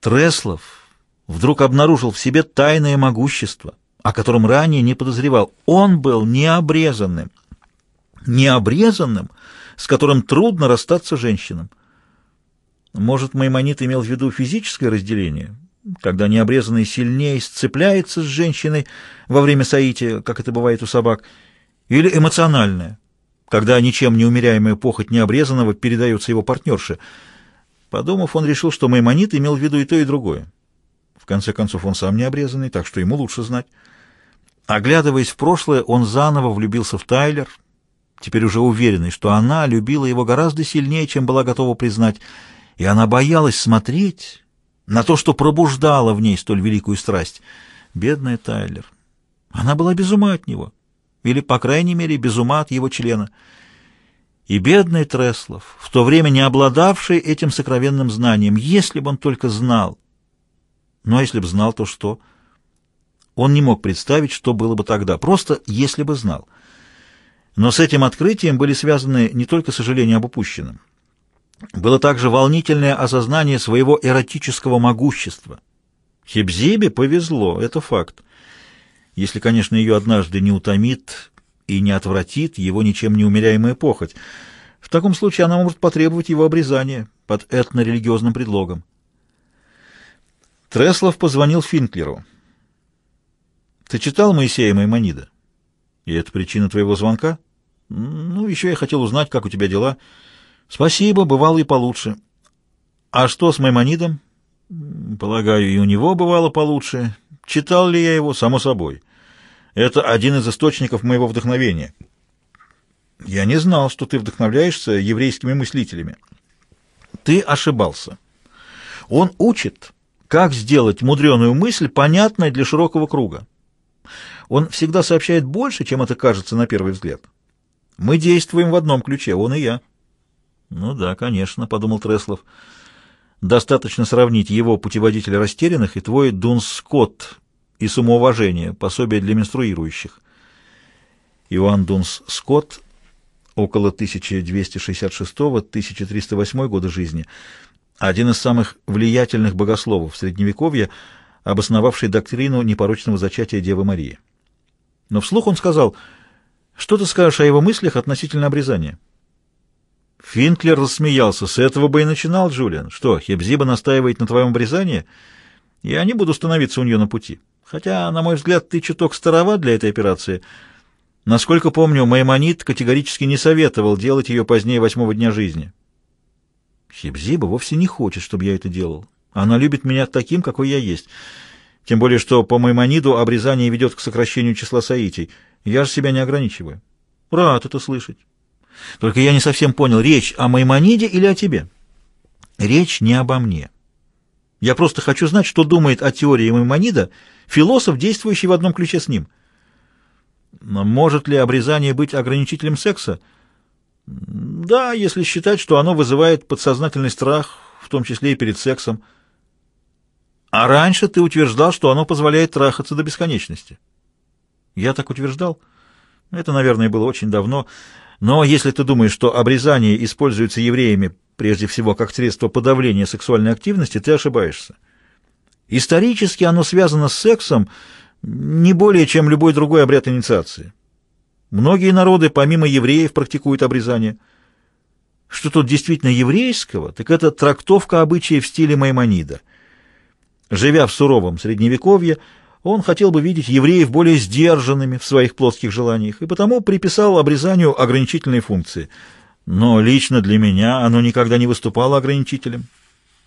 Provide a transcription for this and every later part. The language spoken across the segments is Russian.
Треслов вдруг обнаружил в себе тайное могущество, о котором ранее не подозревал. Он был необрезанным. Необрезанным, с которым трудно расстаться женщинам. Может, Маймонит имел в виду физическое разделение, когда необрезанный сильнее сцепляется с женщиной во время соития, как это бывает у собак, или эмоциональное, когда ничем не умеряемая похоть необрезанного передается его партнерше – Подумав, он решил, что Маймонит имел в виду и то, и другое. В конце концов, он сам не обрезанный, так что ему лучше знать. Оглядываясь в прошлое, он заново влюбился в Тайлер, теперь уже уверенный, что она любила его гораздо сильнее, чем была готова признать, и она боялась смотреть на то, что пробуждало в ней столь великую страсть. Бедная Тайлер. Она была без ума от него, или, по крайней мере, без ума от его члена. И бедный Треслов, в то время не обладавший этим сокровенным знанием, если бы он только знал. Но если бы знал, то что? Он не мог представить, что было бы тогда, просто если бы знал. Но с этим открытием были связаны не только сожаления об упущенном. Было также волнительное осознание своего эротического могущества. Хебзибе повезло, это факт. Если, конечно, ее однажды не утомит и не отвратит его ничем не умеряемая похоть. В таком случае она может потребовать его обрезания под этно-религиозным предлогом. Треслов позвонил Финклеру. «Ты читал Моисея Маймонида?» «И это причина твоего звонка?» «Ну, еще я хотел узнать, как у тебя дела». «Спасибо, бывало и получше». «А что с Маймонидом?» «Полагаю, и у него бывало получше. Читал ли я его? Само собой». Это один из источников моего вдохновения. Я не знал, что ты вдохновляешься еврейскими мыслителями. Ты ошибался. Он учит, как сделать мудреную мысль понятной для широкого круга. Он всегда сообщает больше, чем это кажется на первый взгляд. Мы действуем в одном ключе, он и я. Ну да, конечно, подумал Треслов. Достаточно сравнить его путеводитель растерянных и твой Дун Скотт, и самоуважение, пособие для менструирующих. Иоанн Дунс Скотт, около 1266-1308 года жизни, один из самых влиятельных богословов Средневековья, обосновавший доктрину непорочного зачатия Девы Марии. Но вслух он сказал, что ты скажешь о его мыслях относительно обрезания? Финклер рассмеялся. С этого бы и начинал, Джулиан. Что, Хебзиба настаивает на твоем обрезании? Я не буду становиться у нее на пути. Хотя, на мой взгляд, ты чуток старова для этой операции. Насколько помню, Маймонит категорически не советовал делать ее позднее восьмого дня жизни. Хибзиба вовсе не хочет, чтобы я это делал. Она любит меня таким, какой я есть. Тем более, что по Маймониду обрезание ведет к сокращению числа соитий. Я же себя не ограничиваю. Рад это слышать. Только я не совсем понял, речь о Маймониде или о тебе? Речь не обо мне. Я просто хочу знать, что думает о теории Маймонида — философ, действующий в одном ключе с ним. Может ли обрезание быть ограничителем секса? Да, если считать, что оно вызывает подсознательный страх, в том числе и перед сексом. А раньше ты утверждал, что оно позволяет трахаться до бесконечности. Я так утверждал. Это, наверное, было очень давно. Но если ты думаешь, что обрезание используется евреями прежде всего как средство подавления сексуальной активности, ты ошибаешься. Исторически оно связано с сексом не более, чем любой другой обряд инициации. Многие народы, помимо евреев, практикуют обрезание. Что тут действительно еврейского, так это трактовка обычаев в стиле Маймонида. Живя в суровом средневековье, он хотел бы видеть евреев более сдержанными в своих плоских желаниях, и потому приписал обрезанию ограничительные функции. Но лично для меня оно никогда не выступало ограничителем.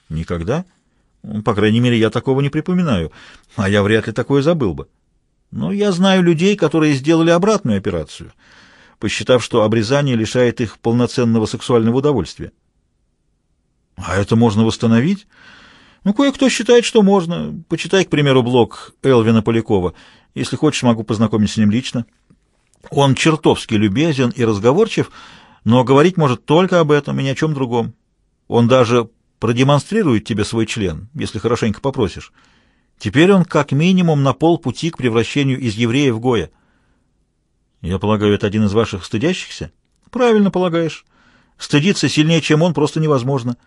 Никогда? Никогда? Ну, по крайней мере, я такого не припоминаю, а я вряд ли такое забыл бы. Но я знаю людей, которые сделали обратную операцию, посчитав, что обрезание лишает их полноценного сексуального удовольствия. А это можно восстановить? Ну, кое-кто считает, что можно. Почитай, к примеру, блог Элвина Полякова. Если хочешь, могу познакомить с ним лично. Он чертовски любезен и разговорчив, но говорить может только об этом и ни о чем другом. Он даже продемонстрирует тебе свой член, если хорошенько попросишь. Теперь он как минимум на полпути к превращению из еврея в Гоя. Я полагаю, это один из ваших стыдящихся? Правильно полагаешь. Стыдиться сильнее, чем он, просто невозможно.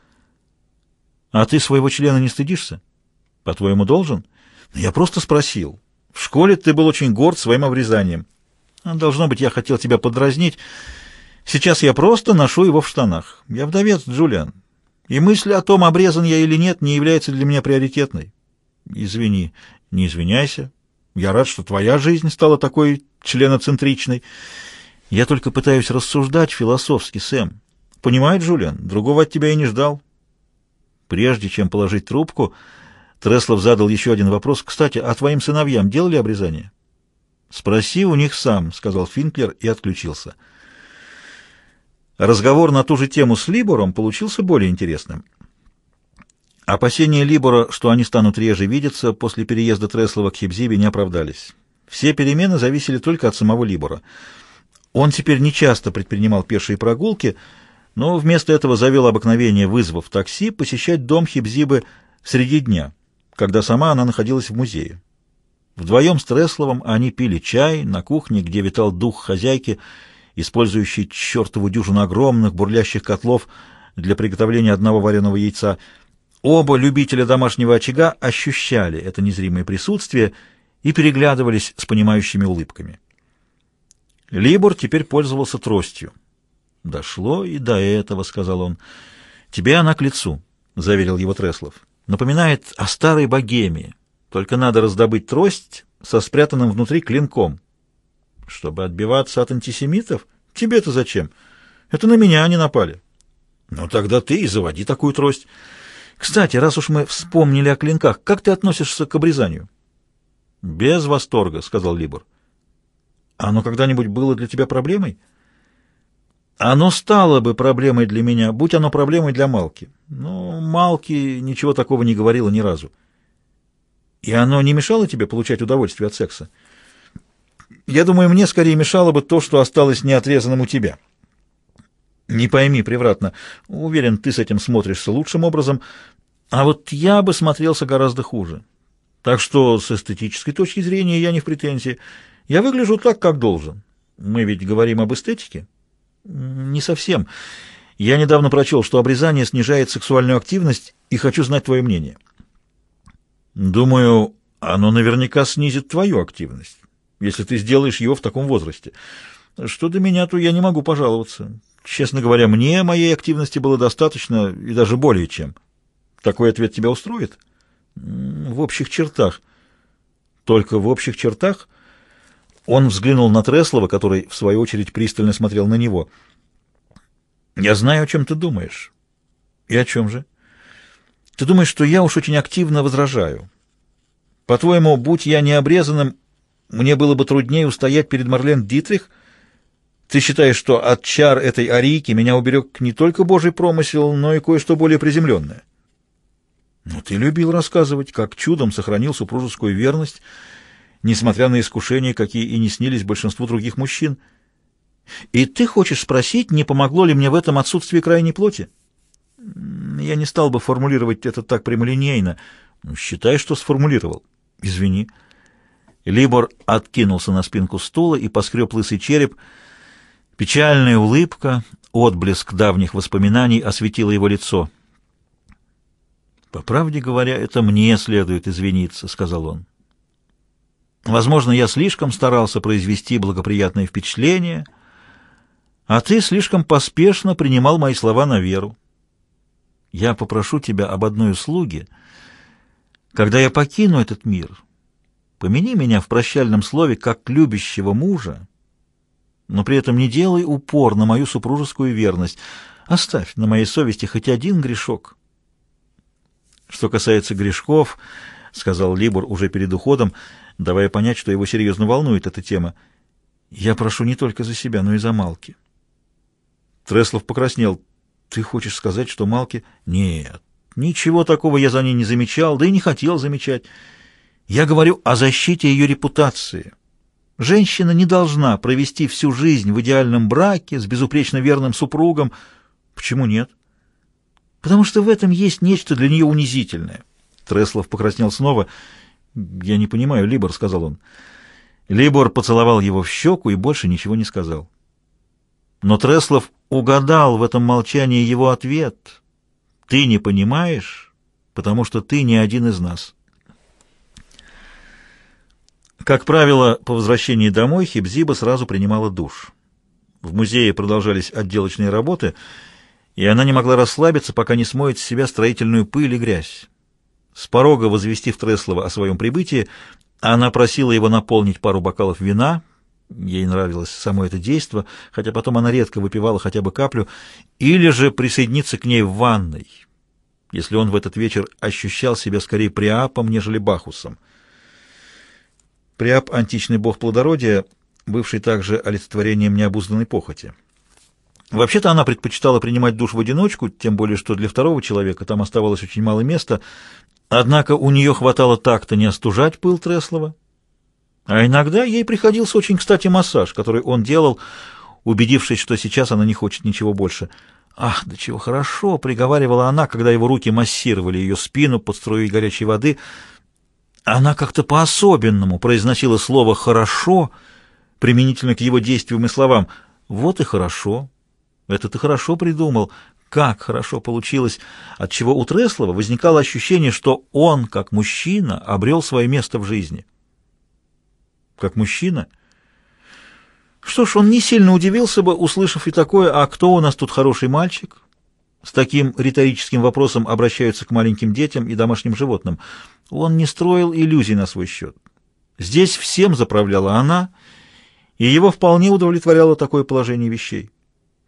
А ты своего члена не стыдишься? По-твоему, должен? Ну, я просто спросил. В школе ты был очень горд своим обрезанием. Должно быть, я хотел тебя подразнить. Сейчас я просто ношу его в штанах. Я вдовец, Джулиан. И мысль о том, обрезан я или нет, не является для меня приоритетной. Извини, не извиняйся. Я рад, что твоя жизнь стала такой членоцентричной. Я только пытаюсь рассуждать философски, Сэм. Понимает, Джулиан, другого от тебя и не ждал. Прежде чем положить трубку, Треслов задал еще один вопрос. Кстати, а твоим сыновьям делали обрезание? Спроси у них сам, сказал Финклер и отключился. Разговор на ту же тему с Либором получился более интересным. Опасения Либора, что они станут реже видеться после переезда Треслова к Хибзибе, не оправдались. Все перемены зависели только от самого Либора. Он теперь нечасто предпринимал пешие прогулки, но вместо этого завел обыкновение, вызвав такси, посещать дом Хибзибы среди дня, когда сама она находилась в музее. Вдвоем с Тресловым они пили чай на кухне, где витал дух хозяйки, использующий чертову дюжину огромных бурлящих котлов для приготовления одного вареного яйца. Оба любителя домашнего очага ощущали это незримое присутствие и переглядывались с понимающими улыбками. Либор теперь пользовался тростью. «Дошло и до этого», — сказал он. «Тебе она к лицу», — заверил его Треслов. «Напоминает о старой богемии. Только надо раздобыть трость со спрятанным внутри клинком». Чтобы отбиваться от антисемитов? Тебе-то зачем? Это на меня они напали. Ну тогда ты и заводи такую трость. Кстати, раз уж мы вспомнили о клинках, как ты относишься к обрезанию? Без восторга, сказал Либор. Оно когда-нибудь было для тебя проблемой? Оно стало бы проблемой для меня, будь оно проблемой для Малки. Но Малки ничего такого не говорила ни разу. И оно не мешало тебе получать удовольствие от секса? — я думаю, мне скорее мешало бы то, что осталось неотрезанным у тебя. Не пойми превратно. Уверен, ты с этим смотришься лучшим образом, а вот я бы смотрелся гораздо хуже. Так что с эстетической точки зрения я не в претензии. Я выгляжу так, как должен. Мы ведь говорим об эстетике? Не совсем. Я недавно прочел, что обрезание снижает сексуальную активность, и хочу знать твое мнение. Думаю, оно наверняка снизит твою активность если ты сделаешь его в таком возрасте. Что до меня, то я не могу пожаловаться. Честно говоря, мне моей активности было достаточно и даже более чем. Такой ответ тебя устроит? В общих чертах. Только в общих чертах? Он взглянул на Треслова, который, в свою очередь, пристально смотрел на него. «Я знаю, о чем ты думаешь». «И о чем же?» «Ты думаешь, что я уж очень активно возражаю. По-твоему, будь я необрезанным, мне было бы труднее устоять перед Марлен Дитрих. Ты считаешь, что от чар этой арийки меня уберег не только Божий промысел, но и кое-что более приземленное? Но ну, ты любил рассказывать, как чудом сохранил супружескую верность, несмотря на искушения, какие и не снились большинству других мужчин. И ты хочешь спросить, не помогло ли мне в этом отсутствие крайней плоти? Я не стал бы формулировать это так прямолинейно. Ну, считай, что сформулировал. Извини. Извини. Либор откинулся на спинку стула и поскреб лысый череп. Печальная улыбка, отблеск давних воспоминаний осветила его лицо. «По правде говоря, это мне следует извиниться», — сказал он. «Возможно, я слишком старался произвести благоприятное впечатление, а ты слишком поспешно принимал мои слова на веру. Я попрошу тебя об одной услуге. Когда я покину этот мир, Помяни меня в прощальном слове как любящего мужа, но при этом не делай упор на мою супружескую верность. Оставь на моей совести хоть один грешок. Что касается грешков, — сказал Либор уже перед уходом, давая понять, что его серьезно волнует эта тема, — я прошу не только за себя, но и за Малки. Треслов покраснел. «Ты хочешь сказать, что Малки...» «Нет, ничего такого я за ней не замечал, да и не хотел замечать». Я говорю о защите ее репутации. Женщина не должна провести всю жизнь в идеальном браке с безупречно верным супругом. Почему нет? Потому что в этом есть нечто для нее унизительное. Треслов покраснел снова. «Я не понимаю, Либор», — сказал он. Либор поцеловал его в щеку и больше ничего не сказал. Но Треслов угадал в этом молчании его ответ. «Ты не понимаешь, потому что ты не один из нас». Как правило, по возвращении домой Хибзиба сразу принимала душ. В музее продолжались отделочные работы, и она не могла расслабиться, пока не смоет с себя строительную пыль и грязь. С порога возвестив Треслова о своем прибытии, она просила его наполнить пару бокалов вина. Ей нравилось само это действо, хотя потом она редко выпивала хотя бы каплю, или же присоединиться к ней в ванной, если он в этот вечер ощущал себя скорее приапом, нежели бахусом. Приап — античный бог плодородия, бывший также олицетворением необузданной похоти. Вообще-то она предпочитала принимать душ в одиночку, тем более что для второго человека там оставалось очень мало места, однако у нее хватало так-то не остужать пыл Треслова, а иногда ей приходился очень кстати массаж, который он делал, убедившись, что сейчас она не хочет ничего больше. «Ах, да чего хорошо!» — приговаривала она, когда его руки массировали ее спину под струей горячей воды — она как-то по-особенному произносила слово «хорошо», применительно к его действиям и словам. «Вот и хорошо. Это ты хорошо придумал. Как хорошо получилось!» Отчего у Треслова возникало ощущение, что он, как мужчина, обрел свое место в жизни. «Как мужчина?» Что ж, он не сильно удивился бы, услышав и такое, «А кто у нас тут хороший мальчик?» С таким риторическим вопросом обращаются к маленьким детям и домашним животным – он не строил иллюзий на свой счет. Здесь всем заправляла она, и его вполне удовлетворяло такое положение вещей.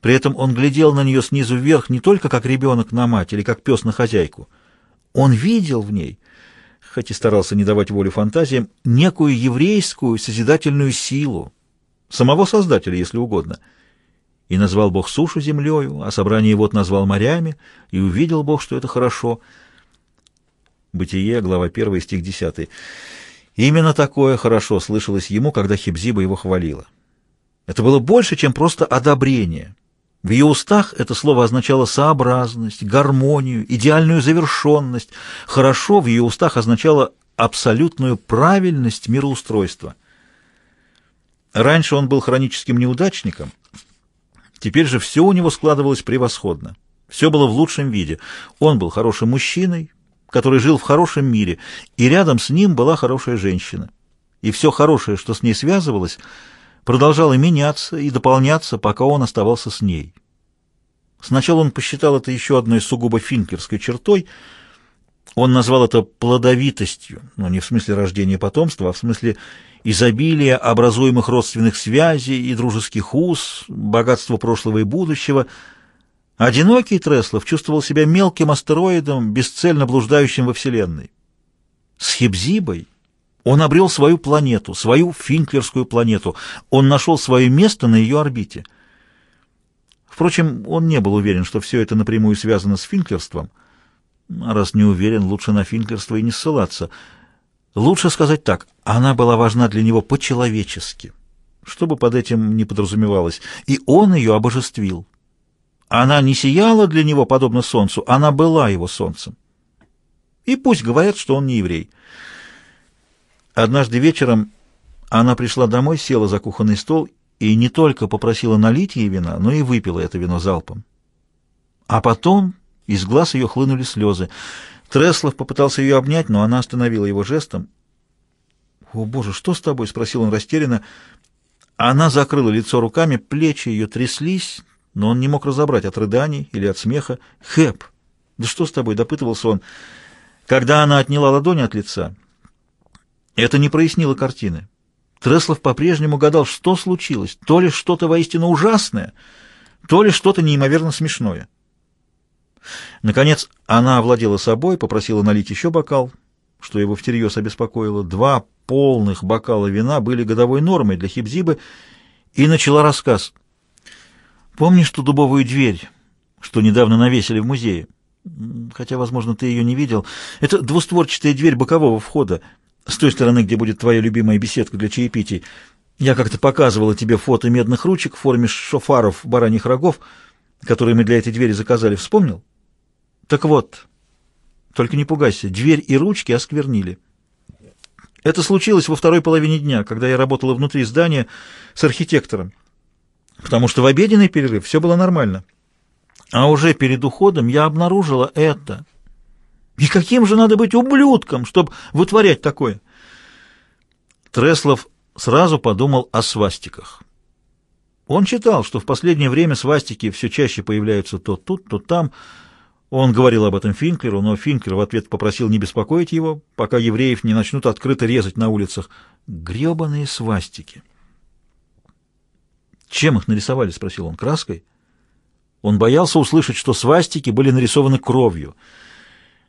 При этом он глядел на нее снизу вверх не только как ребенок на мать или как пес на хозяйку. Он видел в ней, хоть и старался не давать волю фантазиям, некую еврейскую созидательную силу, самого Создателя, если угодно. И назвал Бог сушу землею, а собрание вод назвал морями, и увидел Бог, что это хорошо — Бытие, глава 1, стих 10. Именно такое хорошо слышалось ему, когда Хибзиба его хвалила. Это было больше, чем просто одобрение. В ее устах это слово означало сообразность, гармонию, идеальную завершенность. Хорошо в ее устах означало абсолютную правильность мироустройства. Раньше он был хроническим неудачником, теперь же все у него складывалось превосходно. Все было в лучшем виде. Он был хорошим мужчиной, который жил в хорошем мире, и рядом с ним была хорошая женщина. И все хорошее, что с ней связывалось, продолжало меняться и дополняться, пока он оставался с ней. Сначала он посчитал это еще одной сугубо финкерской чертой. Он назвал это плодовитостью, но не в смысле рождения потомства, а в смысле изобилия образуемых родственных связей и дружеских уз, богатства прошлого и будущего – Одинокий Треслов чувствовал себя мелким астероидом, бесцельно блуждающим во Вселенной. С Хибзибой он обрел свою планету, свою финклерскую планету. Он нашел свое место на ее орбите. Впрочем, он не был уверен, что все это напрямую связано с финклерством. А раз не уверен, лучше на финклерство и не ссылаться. Лучше сказать так, она была важна для него по-человечески, что бы под этим ни подразумевалось, и он ее обожествил. Она не сияла для него, подобно солнцу, она была его солнцем. И пусть говорят, что он не еврей. Однажды вечером она пришла домой, села за кухонный стол и не только попросила налить ей вина, но и выпила это вино залпом. А потом из глаз ее хлынули слезы. Треслов попытался ее обнять, но она остановила его жестом. «О, Боже, что с тобой?» — спросил он растерянно. Она закрыла лицо руками, плечи ее тряслись, но он не мог разобрать от рыданий или от смеха. «Хэп! Да что с тобой?» — допытывался он. Когда она отняла ладони от лица, это не прояснило картины. Треслов по-прежнему гадал, что случилось, то ли что-то воистину ужасное, то ли что-то неимоверно смешное. Наконец она овладела собой, попросила налить еще бокал, что его всерьез обеспокоило. Два полных бокала вина были годовой нормой для Хибзибы, и начала рассказ — Помнишь ту дубовую дверь, что недавно навесили в музее? Хотя, возможно, ты ее не видел. Это двустворчатая дверь бокового входа, с той стороны, где будет твоя любимая беседка для чаепитий. Я как-то показывала тебе фото медных ручек в форме шофаров бараньих рогов, которые мы для этой двери заказали. Вспомнил? Так вот, только не пугайся, дверь и ручки осквернили. Это случилось во второй половине дня, когда я работала внутри здания с архитектором потому что в обеденный перерыв все было нормально. А уже перед уходом я обнаружила это. И каким же надо быть ублюдком, чтобы вытворять такое? Треслов сразу подумал о свастиках. Он читал, что в последнее время свастики все чаще появляются то тут, то там. Он говорил об этом Финклеру, но Финклер в ответ попросил не беспокоить его, пока евреев не начнут открыто резать на улицах. Гребаные свастики! «Чем их нарисовали?» — спросил он. «Краской?» Он боялся услышать, что свастики были нарисованы кровью.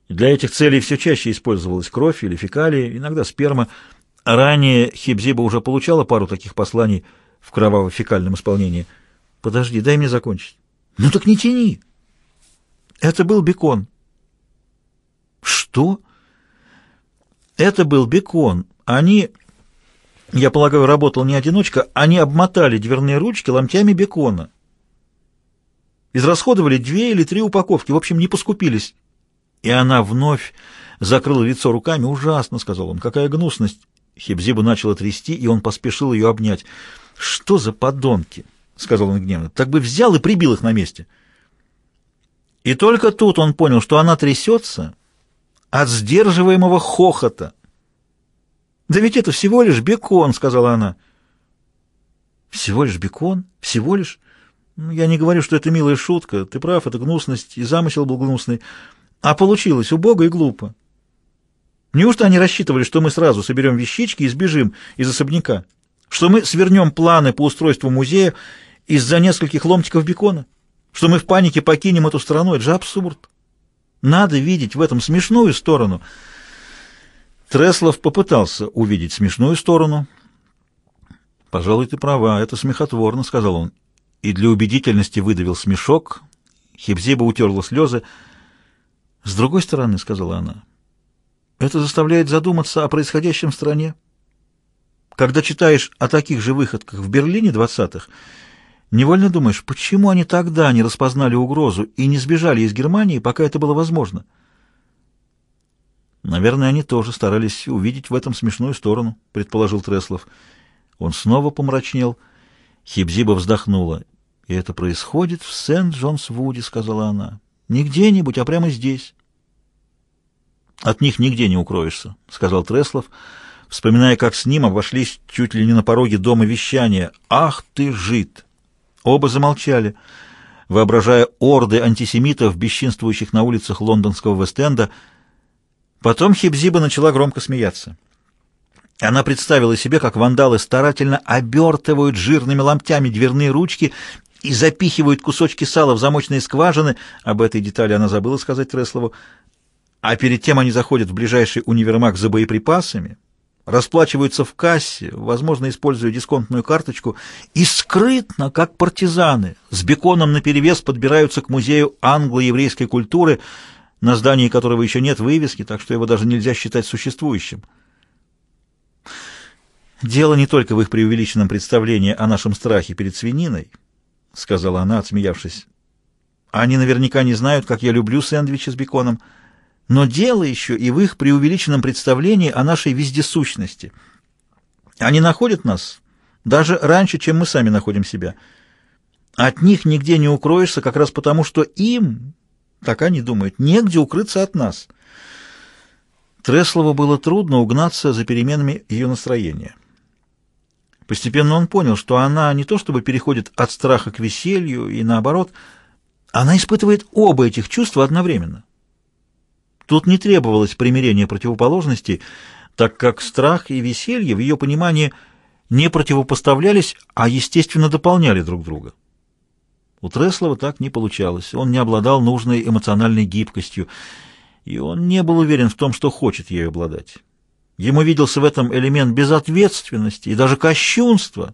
Для этих целей все чаще использовалась кровь или фекалии, иногда сперма. Ранее Хибзиба уже получала пару таких посланий в кроваво-фекальном исполнении. «Подожди, дай мне закончить». «Ну так не тяни!» «Это был бекон». «Что?» «Это был бекон. Они я полагаю, работал не одиночка, они обмотали дверные ручки ломтями бекона. Израсходовали две или три упаковки, в общем, не поскупились. И она вновь закрыла лицо руками. «Ужасно», — сказал он, — «какая гнусность». Хебзибу начала трясти, и он поспешил ее обнять. «Что за подонки?» — сказал он гневно. «Так бы взял и прибил их на месте». И только тут он понял, что она трясется от сдерживаемого хохота — «Да ведь это всего лишь бекон», — сказала она. «Всего лишь бекон? Всего лишь?» ну, «Я не говорю, что это милая шутка. Ты прав, это гнусность, и замысел был гнусный. А получилось убого и глупо. Неужто они рассчитывали, что мы сразу соберем вещички и сбежим из особняка? Что мы свернем планы по устройству музея из-за нескольких ломтиков бекона? Что мы в панике покинем эту страну? Это же абсурд. Надо видеть в этом смешную сторону». Треслов попытался увидеть смешную сторону. «Пожалуй, ты права, это смехотворно», — сказал он. И для убедительности выдавил смешок. Хебзиба утерла слезы. «С другой стороны», — сказала она, — «это заставляет задуматься о происходящем в стране. Когда читаешь о таких же выходках в Берлине двадцатых, невольно думаешь, почему они тогда не распознали угрозу и не сбежали из Германии, пока это было возможно?» «Наверное, они тоже старались увидеть в этом смешную сторону», — предположил Треслов. Он снова помрачнел. Хибзиба вздохнула. «И это происходит в Сент-Джонс-Вуде», — сказала она. «Не где-нибудь, а прямо здесь». «От них нигде не укроешься», — сказал Треслов, вспоминая, как с ним обошлись чуть ли не на пороге дома вещания. «Ах ты, жид!» Оба замолчали, воображая орды антисемитов, бесчинствующих на улицах лондонского Вест-Энда, — Потом Хибзиба начала громко смеяться. Она представила себе, как вандалы старательно обертывают жирными ломтями дверные ручки и запихивают кусочки сала в замочные скважины. Об этой детали она забыла сказать Треслову. А перед тем они заходят в ближайший универмаг за боеприпасами, расплачиваются в кассе, возможно, используя дисконтную карточку, и скрытно, как партизаны, с беконом наперевес подбираются к музею англо-еврейской культуры – на здании которого еще нет вывески, так что его даже нельзя считать существующим. «Дело не только в их преувеличенном представлении о нашем страхе перед свининой», — сказала она, отсмеявшись. «Они наверняка не знают, как я люблю сэндвичи с беконом, но дело еще и в их преувеличенном представлении о нашей вездесущности. Они находят нас даже раньше, чем мы сами находим себя. От них нигде не укроешься как раз потому, что им так они думают, негде укрыться от нас. Треслову было трудно угнаться за переменами ее настроения. Постепенно он понял, что она не то чтобы переходит от страха к веселью и наоборот, она испытывает оба этих чувства одновременно. Тут не требовалось примирения противоположностей, так как страх и веселье в ее понимании не противопоставлялись, а естественно дополняли друг друга. У Треслова так не получалось. Он не обладал нужной эмоциональной гибкостью, и он не был уверен в том, что хочет ею обладать. Ему виделся в этом элемент безответственности и даже кощунства,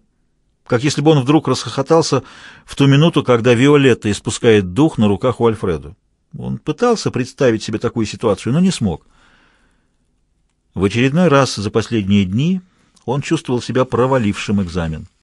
как если бы он вдруг расхохотался в ту минуту, когда Виолетта испускает дух на руках у Альфреда. Он пытался представить себе такую ситуацию, но не смог. В очередной раз за последние дни он чувствовал себя провалившим экзамен.